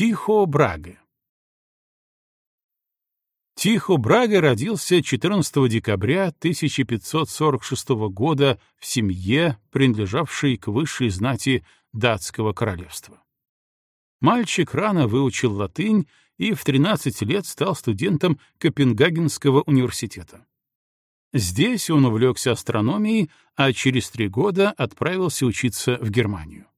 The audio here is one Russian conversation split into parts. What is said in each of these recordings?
Тихо Браге Тихо Браге родился 14 декабря 1546 года в семье, принадлежавшей к высшей знати датского королевства. Мальчик рано выучил латынь и в 13 лет стал студентом Копенгагенского университета. Здесь он увлекся астрономией, а через три года отправился учиться в Германию.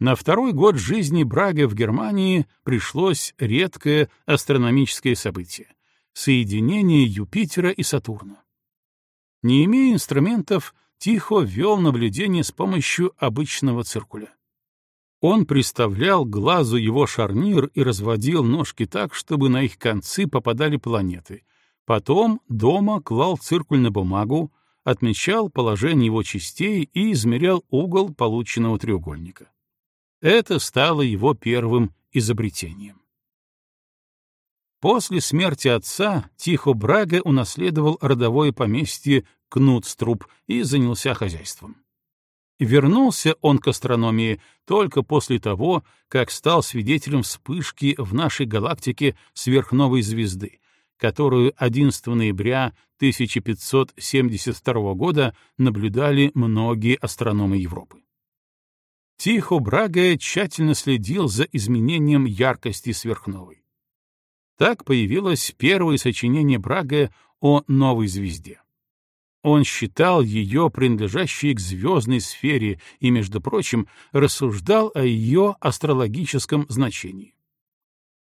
На второй год жизни Браге в Германии пришлось редкое астрономическое событие — соединение Юпитера и Сатурна. Не имея инструментов, Тихо вел наблюдение с помощью обычного циркуля. Он приставлял глазу его шарнир и разводил ножки так, чтобы на их концы попадали планеты. Потом дома клал циркуль на бумагу, отмечал положение его частей и измерял угол полученного треугольника. Это стало его первым изобретением. После смерти отца Тихо Брага унаследовал родовое поместье Кнутструб и занялся хозяйством. Вернулся он к астрономии только после того, как стал свидетелем вспышки в нашей галактике сверхновой звезды, которую 11 ноября 1572 года наблюдали многие астрономы Европы. Тихо Брага тщательно следил за изменением яркости сверхновой. Так появилось первое сочинение Брага о новой звезде. Он считал ее принадлежащей к звездной сфере и, между прочим, рассуждал о ее астрологическом значении.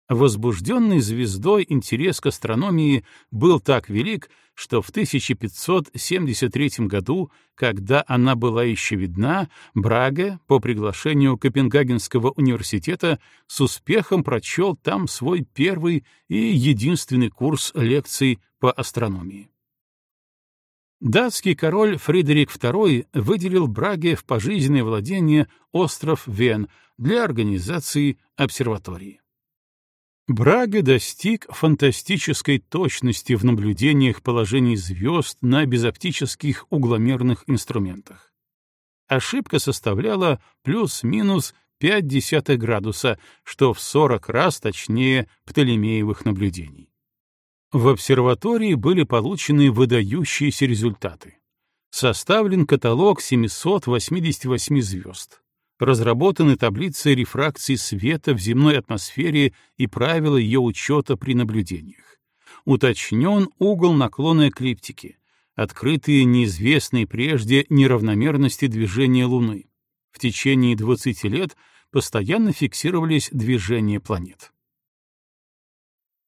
Возбужденный звездой интерес к астрономии был так велик, что в 1573 году, когда она была еще видна, Брага по приглашению Копенгагенского университета с успехом прочел там свой первый и единственный курс лекций по астрономии. Датский король Фридерик II выделил Браге в пожизненное владение остров Вен для организации обсерватории. Брага достиг фантастической точности в наблюдениях положений звезд на безоптических угломерных инструментах. Ошибка составляла плюс-минус 0,5 градуса, что в 40 раз точнее Птолемеевых наблюдений. В обсерватории были получены выдающиеся результаты. Составлен каталог 788 звезд разработаны таблицы рефракции света в земной атмосфере и правила ее учета при наблюдениях. Уточнен угол наклона эклиптики, открытые неизвестные прежде неравномерности движения Луны. В течение 20 лет постоянно фиксировались движения планет.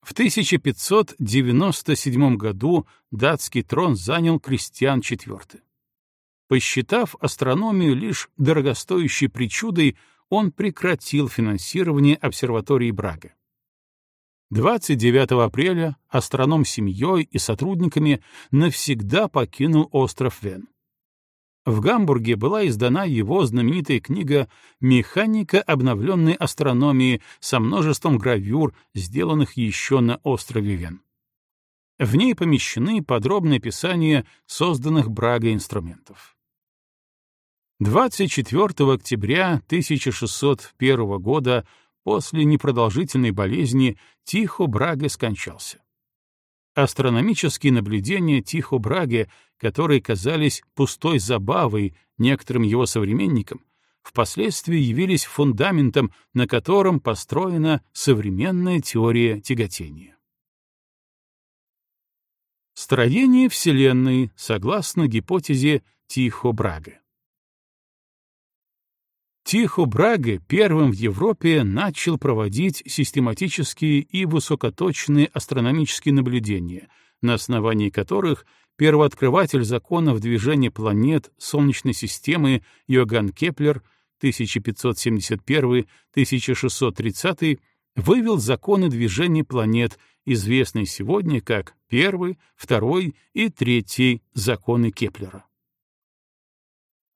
В 1597 году датский трон занял Кристиан IV. Посчитав астрономию лишь дорогостоящей причудой, он прекратил финансирование обсерватории Брага. 29 апреля астроном с семьей и сотрудниками навсегда покинул остров Вен. В Гамбурге была издана его знаменитая книга «Механика обновленной астрономии» со множеством гравюр, сделанных еще на острове Вен. В ней помещены подробные описания созданных Брага инструментов. 24 октября 1601 года после непродолжительной болезни Тихо Браге скончался. Астрономические наблюдения Тихо Браге, которые казались пустой забавой некоторым его современникам, впоследствии явились фундаментом, на котором построена современная теория тяготения. Строение Вселенной согласно гипотезе Тихо Браге. Тихо Браге первым в Европе начал проводить систематические и высокоточные астрономические наблюдения, на основании которых первооткрыватель законов движения планет Солнечной системы Йоганн Кеплер 1571-1630 вывел законы движения планет, известные сегодня как первый, второй и третий законы Кеплера.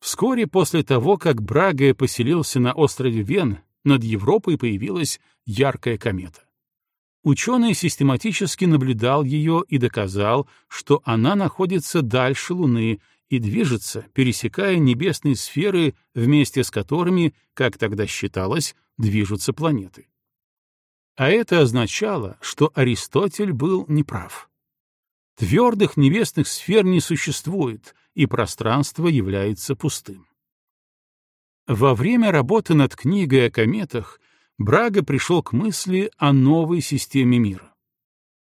Вскоре после того, как Брага поселился на острове Вен, над Европой появилась яркая комета. Ученый систематически наблюдал ее и доказал, что она находится дальше Луны и движется, пересекая небесные сферы, вместе с которыми, как тогда считалось, движутся планеты. А это означало, что Аристотель был неправ. Твердых небесных сфер не существует, и пространство является пустым. Во время работы над книгой о кометах Брага пришел к мысли о новой системе мира.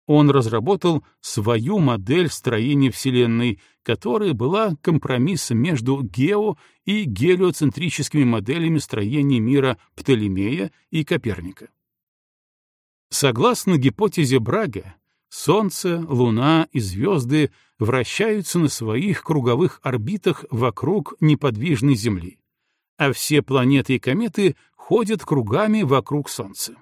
Он разработал свою модель строения Вселенной, которая была компромиссом между гео- и гелиоцентрическими моделями строения мира Птолемея и Коперника. Согласно гипотезе Брага, Солнце, Луна и звезды вращаются на своих круговых орбитах вокруг неподвижной Земли, а все планеты и кометы ходят кругами вокруг Солнца.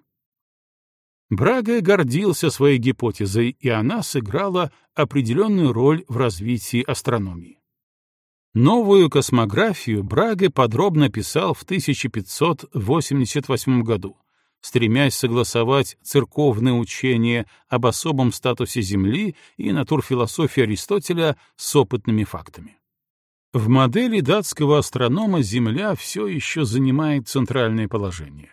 Брага гордился своей гипотезой, и она сыграла определенную роль в развитии астрономии. Новую космографию Брага подробно писал в 1588 году, стремясь согласовать церковное учение об особом статусе Земли и натурфилософию Аристотеля с опытными фактами. В модели датского астронома Земля все еще занимает центральное положение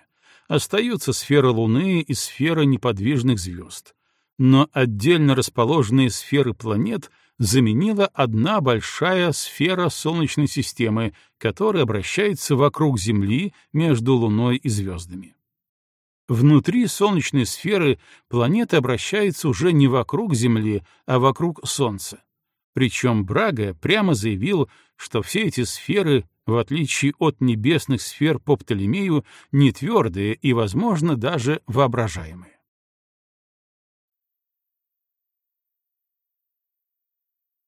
остаются сфера Луны и сфера неподвижных звезд, но отдельно расположенные сферы планет заменила одна большая сфера Солнечной системы, которая обращается вокруг Земли между Луной и звездами. Внутри Солнечной сферы планеты обращаются уже не вокруг Земли, а вокруг Солнца. Причем Брага прямо заявил, что все эти сферы в отличие от небесных сфер по Птолемею, не твердые и, возможно, даже воображаемые.